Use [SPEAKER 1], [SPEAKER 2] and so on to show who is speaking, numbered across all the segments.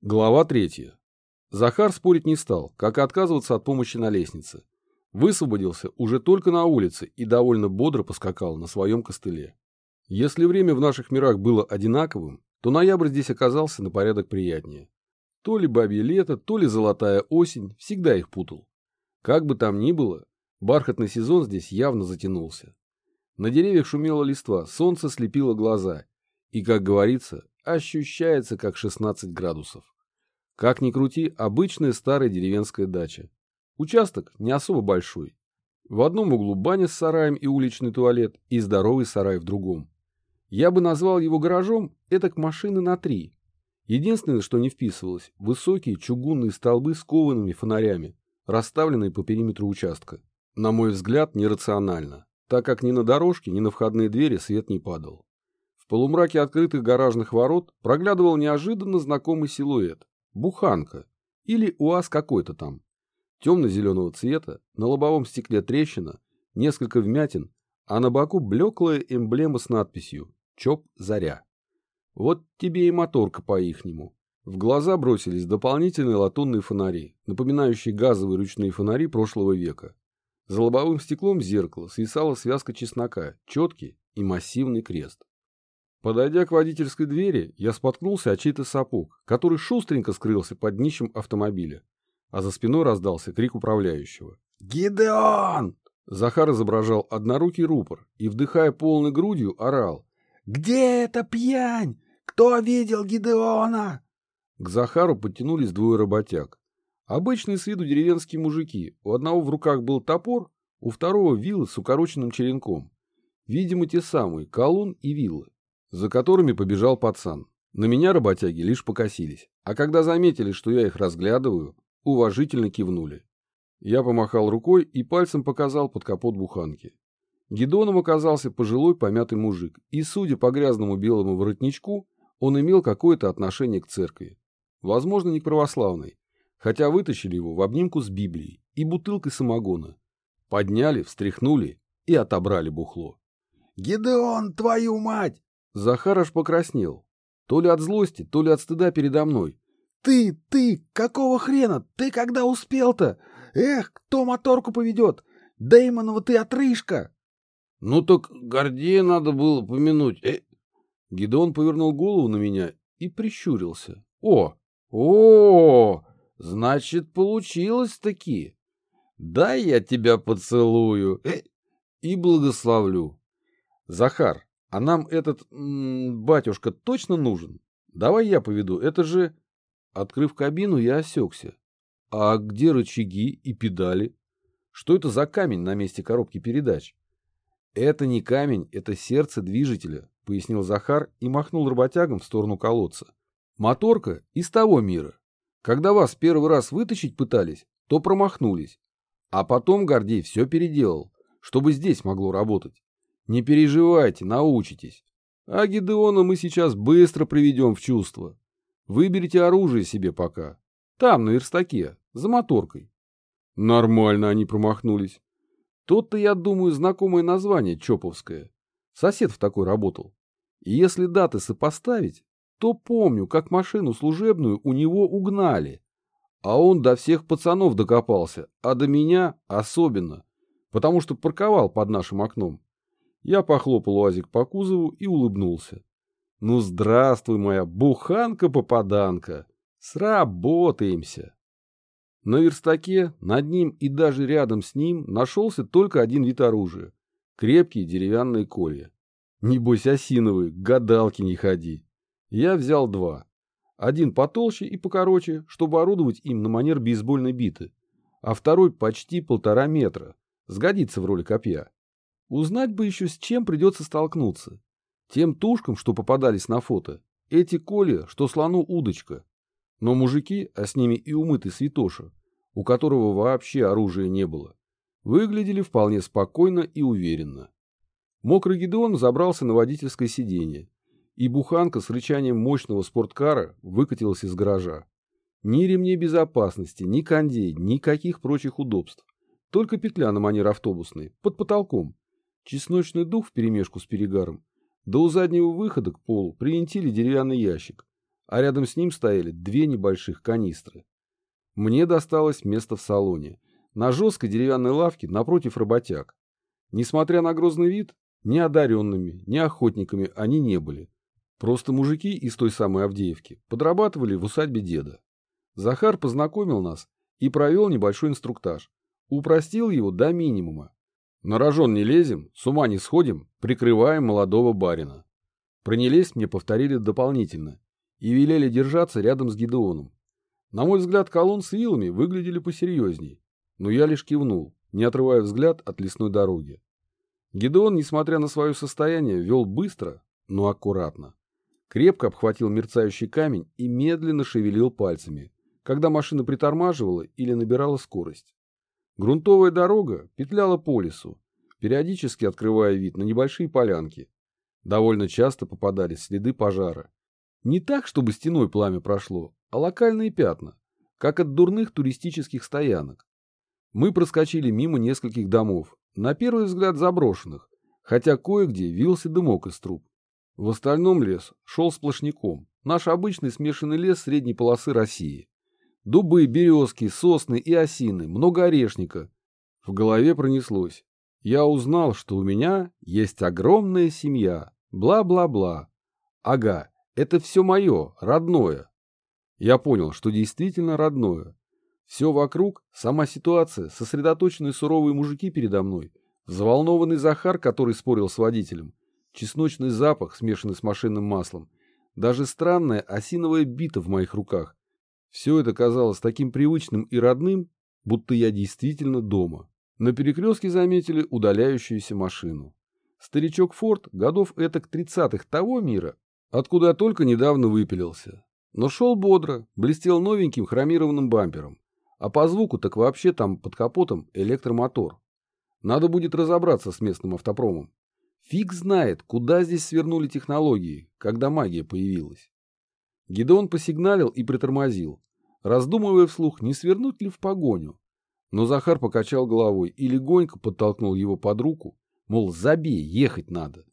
[SPEAKER 1] Глава третья. Захар спорить не стал, как и отказываться от помощи на лестнице. Высвободился уже только на улице и довольно бодро поскакал на своем костыле. Если время в наших мирах было одинаковым, то ноябрь здесь оказался на порядок приятнее. То ли бабье лето, то ли золотая осень, всегда их путал. Как бы там ни было, бархатный сезон здесь явно затянулся. На деревьях шумело листва, солнце слепило глаза, и, как говорится, ощущается как 16 градусов. Как ни крути, обычная старая деревенская дача. Участок не особо большой. В одном углу баня с сараем и уличный туалет, и здоровый сарай в другом. Я бы назвал его гаражом этак машины на три. Единственное, что не вписывалось, высокие чугунные столбы с коваными фонарями, расставленные по периметру участка. На мой взгляд, нерационально, так как ни на дорожке, ни на входные двери свет не падал полумраке открытых гаражных ворот проглядывал неожиданно знакомый силуэт. Буханка. Или УАЗ какой-то там. Темно-зеленого цвета, на лобовом стекле трещина, несколько вмятин, а на боку блеклая эмблема с надписью «ЧОП Заря». Вот тебе и моторка по-ихнему. В глаза бросились дополнительные латунные фонари, напоминающие газовые ручные фонари прошлого века. За лобовым стеклом зеркала свисала связка чеснока, четкий и массивный крест. Подойдя к водительской двери, я споткнулся о чей-то сапог, который шустренько скрылся под днищем автомобиля, а за спиной раздался крик управляющего. «Гидеон!» Захар изображал однорукий рупор и, вдыхая полной грудью, орал. «Где эта пьянь? Кто видел Гидеона?» К Захару подтянулись двое работяг. Обычные с виду деревенские мужики. У одного в руках был топор, у второго вилы с укороченным черенком. Видимо, те самые, колун и вилы за которыми побежал пацан. На меня работяги лишь покосились, а когда заметили, что я их разглядываю, уважительно кивнули. Я помахал рукой и пальцем показал под капот буханки. Гедоном оказался пожилой помятый мужик, и, судя по грязному белому воротничку, он имел какое-то отношение к церкви. Возможно, не к православной, хотя вытащили его в обнимку с Библией и бутылкой самогона. Подняли, встряхнули и отобрали бухло. «Гедеон, твою мать! Захар аж покраснел. То ли от злости, то ли от стыда передо мной. «Ты, ты, какого хрена? Ты когда успел-то? Эх, кто моторку поведет? Дэймонова ты отрыжка!» «Ну так Гордея надо было помянуть. Э...» Гидон повернул голову на меня и прищурился. «О! О! Значит, получилось-таки! Дай я тебя поцелую э... и благословлю!» «Захар, а нам этот м -м, батюшка точно нужен? Давай я поведу, это же... Открыв кабину, я осекся. А где рычаги и педали? Что это за камень на месте коробки передач? Это не камень, это сердце движителя, пояснил Захар и махнул работягам в сторону колодца. Моторка из того мира. Когда вас первый раз вытащить пытались, то промахнулись. А потом Гордей все переделал, чтобы здесь могло работать. Не переживайте, научитесь. А Гидеона мы сейчас быстро приведем в чувство. Выберите оружие себе пока. Там, на верстаке, за моторкой. Нормально они промахнулись. Тот-то, я думаю, знакомое название Чоповское. Сосед в такой работал. И если даты сопоставить, то помню, как машину служебную у него угнали. А он до всех пацанов докопался, а до меня особенно, потому что парковал под нашим окном. Я похлопал УАЗик по кузову и улыбнулся. Ну, здравствуй, моя буханка-попаданка. Сработаемся. На верстаке, над ним и даже рядом с ним нашелся только один вид оружия. Крепкие деревянные колья. Небось осиновые, гадалки не ходи. Я взял два. Один потолще и покороче, чтобы орудовать им на манер бейсбольной биты, а второй почти полтора метра. Сгодится в роли копья. Узнать бы еще, с чем придется столкнуться. Тем тушкам, что попадались на фото, эти коли, что слону удочка. Но мужики, а с ними и умытый святоша, у которого вообще оружия не было, выглядели вполне спокойно и уверенно. Мокрый Гедеон забрался на водительское сиденье, и буханка с рычанием мощного спорткара выкатилась из гаража. Ни ремней безопасности, ни кондей, никаких прочих удобств. Только петля на манер автобусной, под потолком, чесночный дух вперемешку с перегаром, да у заднего выхода к полу привинтили деревянный ящик, а рядом с ним стояли две небольших канистры. Мне досталось место в салоне, на жесткой деревянной лавке напротив работяг. Несмотря на грозный вид, ни одаренными, ни охотниками они не были. Просто мужики из той самой Авдеевки подрабатывали в усадьбе деда. Захар познакомил нас и провел небольшой инструктаж. Упростил его до минимума. На рожон не лезем, с ума не сходим, прикрываем молодого барина. Про нелезть мне повторили дополнительно и велели держаться рядом с Гидеоном. На мой взгляд, колонн с вилами выглядели посерьезней, но я лишь кивнул, не отрывая взгляд от лесной дороги. Гидеон, несмотря на свое состояние, вел быстро, но аккуратно. Крепко обхватил мерцающий камень и медленно шевелил пальцами, когда машина притормаживала или набирала скорость. Грунтовая дорога петляла по лесу, периодически открывая вид на небольшие полянки. Довольно часто попадались следы пожара. Не так, чтобы стеной пламя прошло, а локальные пятна, как от дурных туристических стоянок. Мы проскочили мимо нескольких домов, на первый взгляд заброшенных, хотя кое-где вился дымок из труб. В остальном лес шел сплошняком, наш обычный смешанный лес средней полосы России. Дубы, березки, сосны и осины, много орешника. В голове пронеслось. Я узнал, что у меня есть огромная семья. Бла-бла-бла. Ага, это все мое, родное. Я понял, что действительно родное. Все вокруг, сама ситуация, сосредоточенные суровые мужики передо мной, взволнованный Захар, который спорил с водителем, чесночный запах, смешанный с машинным маслом, даже странная осиновая бита в моих руках. Все это казалось таким привычным и родным, будто я действительно дома. На перекрестке заметили удаляющуюся машину. Старичок Форд годов этак тридцатых того мира, откуда я только недавно выпилился. Но шел бодро, блестел новеньким хромированным бампером. А по звуку так вообще там под капотом электромотор. Надо будет разобраться с местным автопромом. Фиг знает, куда здесь свернули технологии, когда магия появилась. Гидеон посигналил и притормозил, раздумывая вслух, не свернуть ли в погоню. Но Захар покачал головой и легонько подтолкнул его под руку, мол, забей, ехать надо.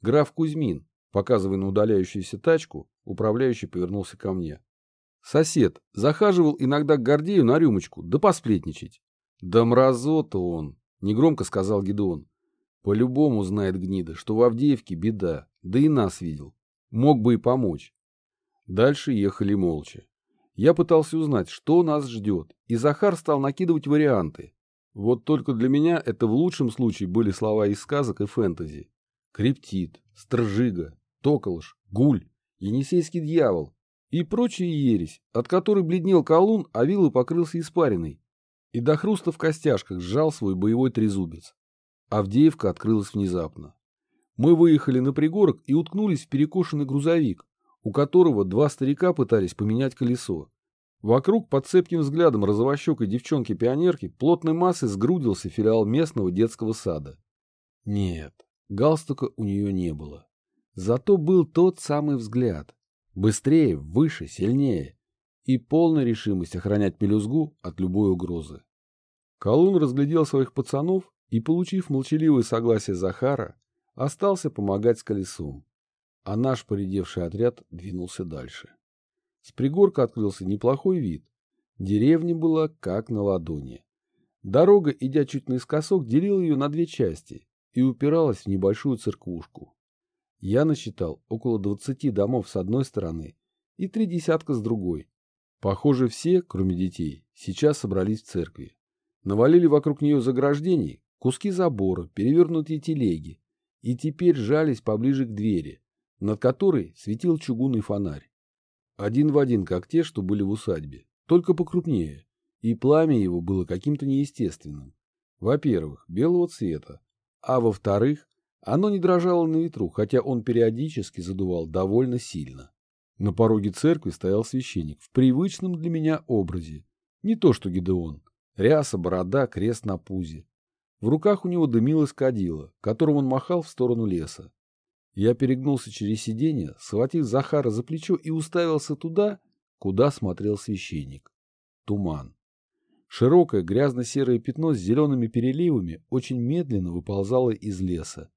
[SPEAKER 1] Граф Кузьмин, показывая на удаляющуюся тачку, управляющий повернулся ко мне. Сосед захаживал иногда к Гордею на рюмочку, да посплетничать. Да мразота он, негромко сказал Гидеон. По-любому знает гнида, что в Авдеевке беда, да и нас видел. Мог бы и помочь. Дальше ехали молча. Я пытался узнать, что нас ждет, и Захар стал накидывать варианты. Вот только для меня это в лучшем случае были слова из сказок и фэнтези. Криптит, Стржига, Токолыш, Гуль, Енисейский дьявол и прочая ересь, от которой бледнел колун, а вилы покрылся испариной. И до хруста в костяшках сжал свой боевой трезубец. Авдеевка открылась внезапно. Мы выехали на пригорок и уткнулись в перекошенный грузовик, у которого два старика пытались поменять колесо. Вокруг под цепким взглядом розовощекой девчонки-пионерки плотной массой сгрудился филиал местного детского сада. Нет, галстука у нее не было. Зато был тот самый взгляд. Быстрее, выше, сильнее. И полная решимость охранять мелюзгу от любой угрозы. Колун разглядел своих пацанов и, получив молчаливое согласие Захара, остался помогать с колесом, а наш поредевший отряд двинулся дальше. С пригорка открылся неплохой вид. Деревня была как на ладони. Дорога, идя чуть наискосок, делила ее на две части и упиралась в небольшую церквушку. Я насчитал около двадцати домов с одной стороны и три десятка с другой. Похоже, все, кроме детей, сейчас собрались в церкви. Навалили вокруг нее заграждений, куски забора, перевернутые телеги, и теперь жались поближе к двери, над которой светил чугунный фонарь. Один в один, как те, что были в усадьбе, только покрупнее, и пламя его было каким-то неестественным. Во-первых, белого цвета, а во-вторых, оно не дрожало на ветру, хотя он периодически задувал довольно сильно. На пороге церкви стоял священник в привычном для меня образе. Не то что Гидеон. Ряса, борода, крест на пузе. В руках у него дымилась кадила, которым он махал в сторону леса. Я перегнулся через сиденье, схватив Захара за плечо и уставился туда, куда смотрел священник. Туман. Широкое грязно-серое пятно с зелеными переливами очень медленно выползало из леса.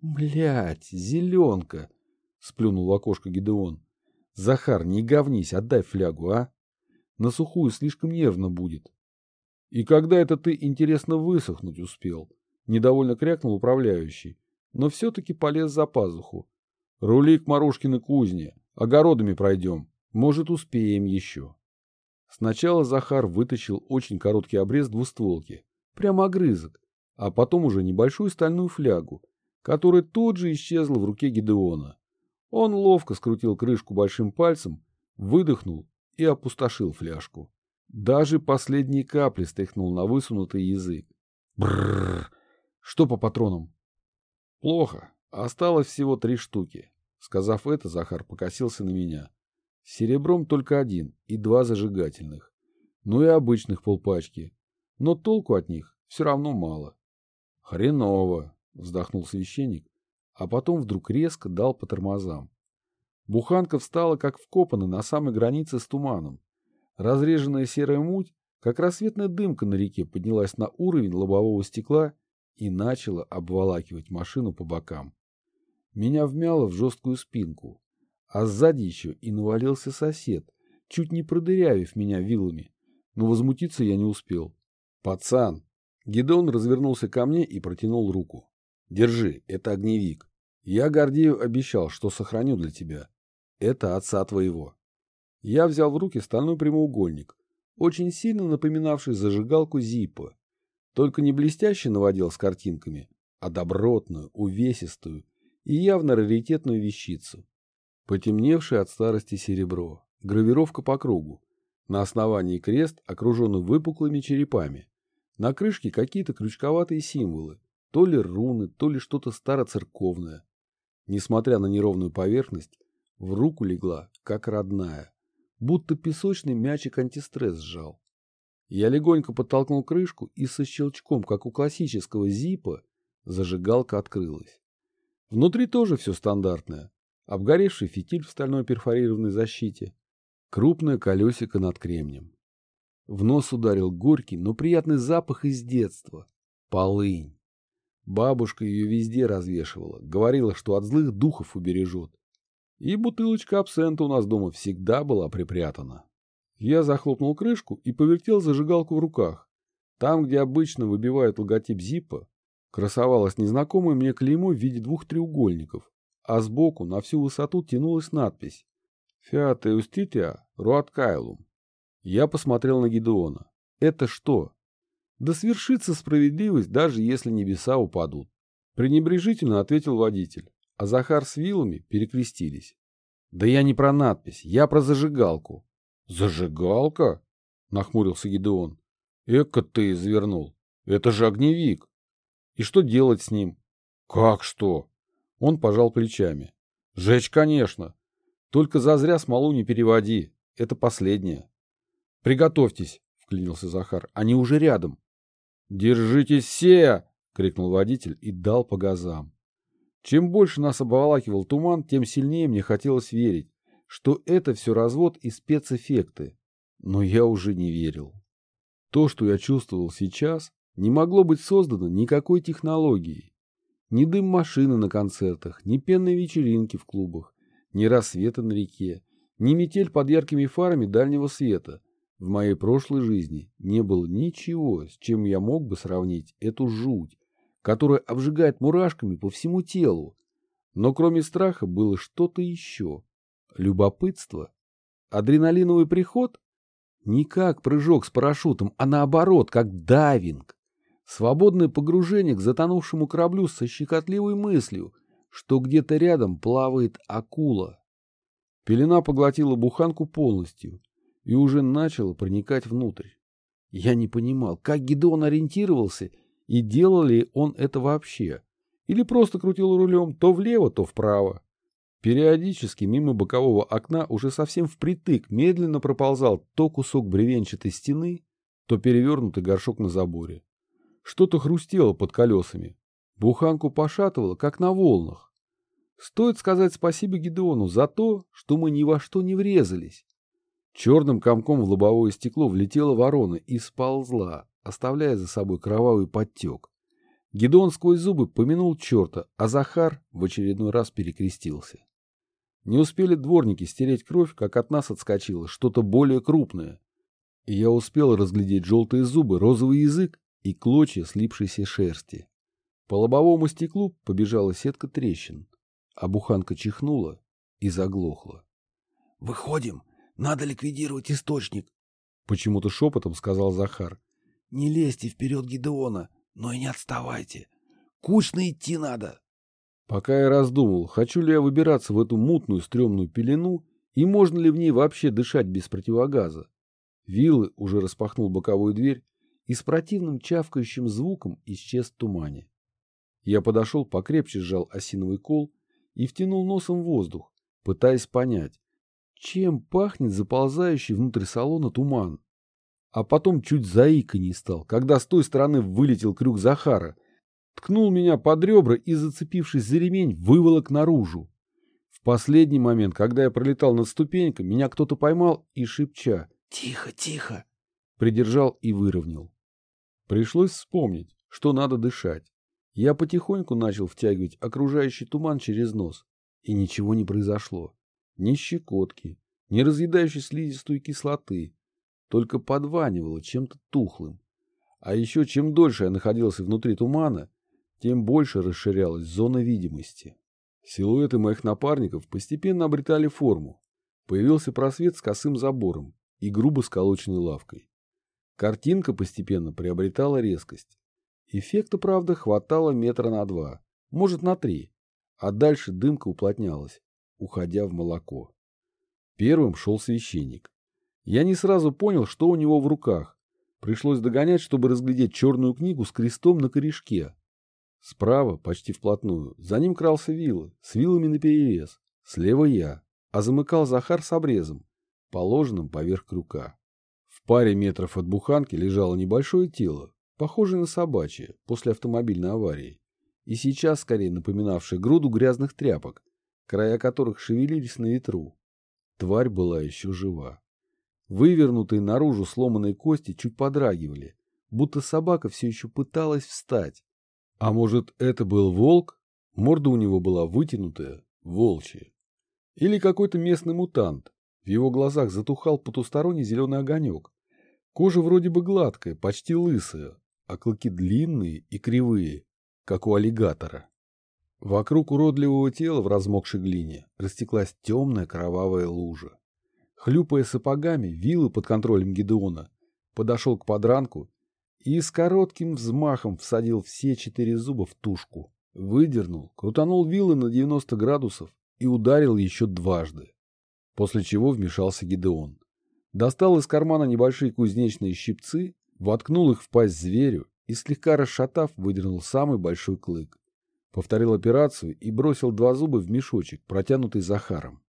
[SPEAKER 1] Блять, зеленка! сплюнул в окошко Гидеон. Захар, не говнись, отдай флягу, а? На сухую слишком нервно будет. И когда это ты, интересно, высохнуть успел? Недовольно крякнул управляющий, но все-таки полез за пазуху. Рули к Марушкиной кузне, огородами пройдем, может, успеем еще. Сначала Захар вытащил очень короткий обрез двустволки, прямо огрызок, а потом уже небольшую стальную флягу, которая тут же исчезла в руке Гидеона. Он ловко скрутил крышку большим пальцем, выдохнул и опустошил фляжку. Даже последние капли стряхнул на высунутый язык. Бррр. Что по патронам? Плохо. Осталось всего три штуки. Сказав это, Захар покосился на меня. Серебром только один и два зажигательных. Ну и обычных полпачки. Но толку от них все равно мало. Хреново, вздохнул священник, а потом вдруг резко дал по тормозам. Буханка встала как вкопанная на самой границе с туманом. Разреженная серая муть, как рассветная дымка на реке, поднялась на уровень лобового стекла и начала обволакивать машину по бокам. Меня вмяло в жесткую спинку, а сзади еще и навалился сосед, чуть не продырявив меня вилами, но возмутиться я не успел. «Пацан!» Гидеон развернулся ко мне и протянул руку. «Держи, это огневик. Я Гордею обещал, что сохраню для тебя. Это отца твоего». Я взял в руки стальной прямоугольник, очень сильно напоминавший зажигалку Зиппа, только не блестяще наводил с картинками, а добротную, увесистую и явно раритетную вещицу. Потемневшее от старости серебро, гравировка по кругу, на основании крест, окруженный выпуклыми черепами. На крышке какие-то крючковатые символы, то ли руны, то ли что-то староцерковное. Несмотря на неровную поверхность, в руку легла, как родная будто песочный мячик антистресс сжал. Я легонько подтолкнул крышку, и со щелчком, как у классического зипа, зажигалка открылась. Внутри тоже все стандартное. Обгоревший фитиль в стальной перфорированной защите, крупное колесико над кремнем. В нос ударил горький, но приятный запах из детства. Полынь. Бабушка ее везде развешивала, говорила, что от злых духов убережет. И бутылочка абсента у нас дома всегда была припрятана. Я захлопнул крышку и повертел зажигалку в руках. Там, где обычно выбивают логотип Зипа, красовалось незнакомое мне клеймо в виде двух треугольников, а сбоку на всю высоту тянулась надпись «Фиат Эустития Руаткайлум». Я посмотрел на Гидеона. Это что? Да свершится справедливость, даже если небеса упадут. Пренебрежительно ответил водитель а Захар с вилами перекрестились. Да я не про надпись, я про зажигалку. Зажигалка? Нахмурился Гидеон. Эка ты извернул. Это же огневик. И что делать с ним? Как что? Он пожал плечами. Жечь, конечно. Только зазря смолу не переводи. Это последнее. Приготовьтесь, вклинился Захар. Они уже рядом. Держитесь все! крикнул водитель и дал по газам. Чем больше нас обволакивал туман, тем сильнее мне хотелось верить, что это все развод и спецэффекты. Но я уже не верил. То, что я чувствовал сейчас, не могло быть создано никакой технологией. Ни дым машины на концертах, ни пенной вечеринки в клубах, ни рассвета на реке, ни метель под яркими фарами дальнего света. В моей прошлой жизни не было ничего, с чем я мог бы сравнить эту жуть, которая обжигает мурашками по всему телу. Но кроме страха было что-то еще. Любопытство? Адреналиновый приход? Не как прыжок с парашютом, а наоборот, как дайвинг. Свободное погружение к затонувшему кораблю со щекотливой мыслью, что где-то рядом плавает акула. Пелена поглотила буханку полностью и уже начала проникать внутрь. Я не понимал, как Гедеон ориентировался и делал ли он это вообще? Или просто крутил рулем то влево, то вправо? Периодически мимо бокового окна уже совсем впритык медленно проползал то кусок бревенчатой стены, то перевернутый горшок на заборе. Что-то хрустело под колесами. Буханку пошатывало, как на волнах. Стоит сказать спасибо Гидеону за то, что мы ни во что не врезались. Черным комком в лобовое стекло влетела ворона и сползла, оставляя за собой кровавый подтек. Гедон сквозь зубы помянул черта, а Захар в очередной раз перекрестился. Не успели дворники стереть кровь, как от нас отскочило что-то более крупное. И я успел разглядеть желтые зубы, розовый язык и клочья слипшейся шерсти. По лобовому стеклу побежала сетка трещин, а буханка чихнула и заглохла.
[SPEAKER 2] — Выходим, надо ликвидировать источник, —
[SPEAKER 1] почему-то шепотом сказал Захар.
[SPEAKER 2] — Не лезьте вперед Гидеона, но и не отставайте. Кучно идти надо.
[SPEAKER 1] Пока я раздумывал, хочу ли я выбираться в эту мутную стрёмную пелену и можно ли в ней вообще дышать без противогаза. Виллы уже распахнул боковую дверь и с противным чавкающим звуком исчез в тумане. Я подошел, покрепче сжал осиновый кол и втянул носом воздух, пытаясь понять, чем пахнет заползающий внутрь салона туман. А потом чуть заика не стал, когда с той стороны вылетел крюк Захара — ткнул меня под ребра и, зацепившись за ремень, выволок наружу. В последний момент, когда я пролетал над ступенькой, меня кто-то поймал и, шепча
[SPEAKER 2] «Тихо, тихо!»
[SPEAKER 1] придержал и выровнял. Пришлось вспомнить, что надо дышать. Я потихоньку начал втягивать окружающий туман через нос, и ничего не произошло. Ни щекотки, ни разъедающей слизистую кислоты, только подванивало чем-то тухлым. А еще чем дольше я находился внутри тумана, тем больше расширялась зона видимости. Силуэты моих напарников постепенно обретали форму. Появился просвет с косым забором и грубо сколоченной лавкой. Картинка постепенно приобретала резкость. Эффекта, правда, хватало метра на два, может на три, а дальше дымка уплотнялась, уходя в молоко. Первым шел священник. Я не сразу понял, что у него в руках. Пришлось догонять, чтобы разглядеть черную книгу с крестом на корешке, Справа, почти вплотную, за ним крался вилла, с вилами наперевес. Слева я, а замыкал Захар с обрезом, положенным поверх крюка. В паре метров от буханки лежало небольшое тело, похожее на собачье, после автомобильной аварии, и сейчас скорее напоминавшее груду грязных тряпок, края которых шевелились на ветру. Тварь была еще жива. Вывернутые наружу сломанные кости чуть подрагивали, будто собака все еще пыталась встать, а может, это был волк? Морда у него была вытянутая, волчья. Или какой-то местный мутант. В его глазах затухал потусторонний зеленый огонек. Кожа вроде бы гладкая, почти лысая, а клыки длинные и кривые, как у аллигатора. Вокруг уродливого тела в размокшей глине растеклась темная кровавая лужа. Хлюпая сапогами, вилы под контролем Гедеона подошел к подранку и с коротким взмахом всадил все четыре зуба в тушку. Выдернул, крутанул вилы на 90 градусов и ударил еще дважды. После чего вмешался Гидеон. Достал из кармана небольшие кузнечные щипцы, воткнул их в пасть зверю и, слегка расшатав, выдернул самый большой клык. Повторил операцию и бросил два зуба в мешочек, протянутый Захаром.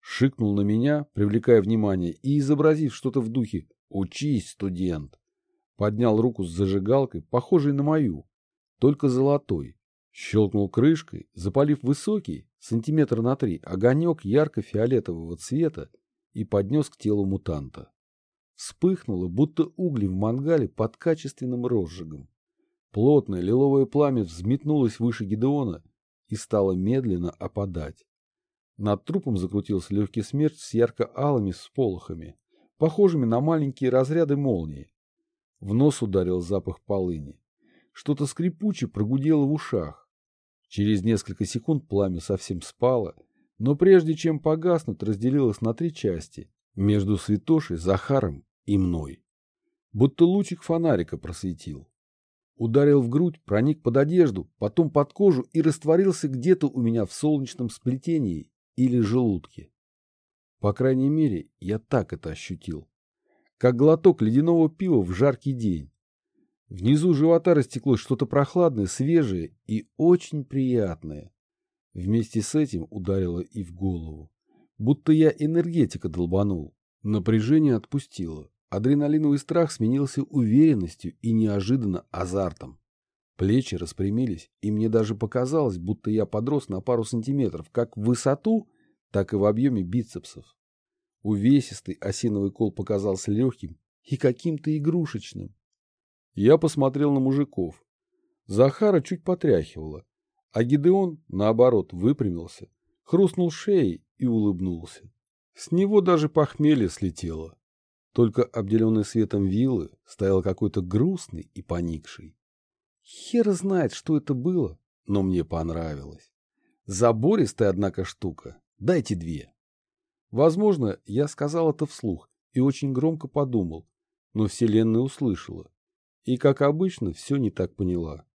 [SPEAKER 1] Шикнул на меня, привлекая внимание, и, изобразив что-то в духе «Учись, студент!», Поднял руку с зажигалкой, похожей на мою, только золотой. Щелкнул крышкой, запалив высокий, сантиметр на три, огонек ярко-фиолетового цвета и поднес к телу мутанта. Вспыхнуло, будто угли в мангале под качественным розжигом. Плотное лиловое пламя взметнулось выше Гидеона и стало медленно опадать. Над трупом закрутился легкий смерч с ярко-алыми всполохами, похожими на маленькие разряды молнии. В нос ударил запах полыни. Что-то скрипуче прогудело в ушах. Через несколько секунд пламя совсем спало, но прежде чем погаснуть, разделилось на три части между Святошей, Захаром и мной. Будто лучик фонарика просветил. Ударил в грудь, проник под одежду, потом под кожу и растворился где-то у меня в солнечном сплетении или желудке. По крайней мере, я так это ощутил как глоток ледяного пива в жаркий день. Внизу живота растеклось что-то прохладное, свежее и очень приятное. Вместе с этим ударило и в голову. Будто я энергетика долбанул. Напряжение отпустило. Адреналиновый страх сменился уверенностью и неожиданно азартом. Плечи распрямились, и мне даже показалось, будто я подрос на пару сантиметров как в высоту, так и в объеме бицепсов. Увесистый осиновый кол показался легким и каким-то игрушечным. Я посмотрел на мужиков. Захара чуть потряхивало, а Гидеон, наоборот, выпрямился, хрустнул шеей и улыбнулся. С него даже похмелье слетело. Только обделенный светом виллы стоял какой-то грустный и поникший. Хер знает, что это было, но мне понравилось. Забористая, однако, штука. Дайте две. Возможно, я сказал это вслух и очень громко подумал, но Вселенная услышала. И, как обычно, все не так поняла.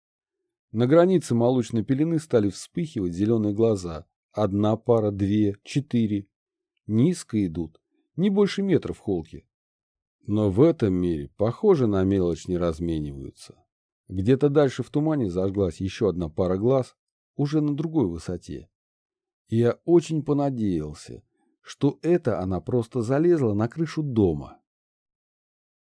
[SPEAKER 1] На границе молочной пелены стали вспыхивать зеленые глаза. Одна пара, две, четыре. Низко идут, не больше метра в холке. Но в этом мире, похоже, на мелочь не размениваются. Где-то дальше в тумане зажглась еще одна пара глаз, уже на другой высоте. Я очень понадеялся, что это она просто залезла на крышу дома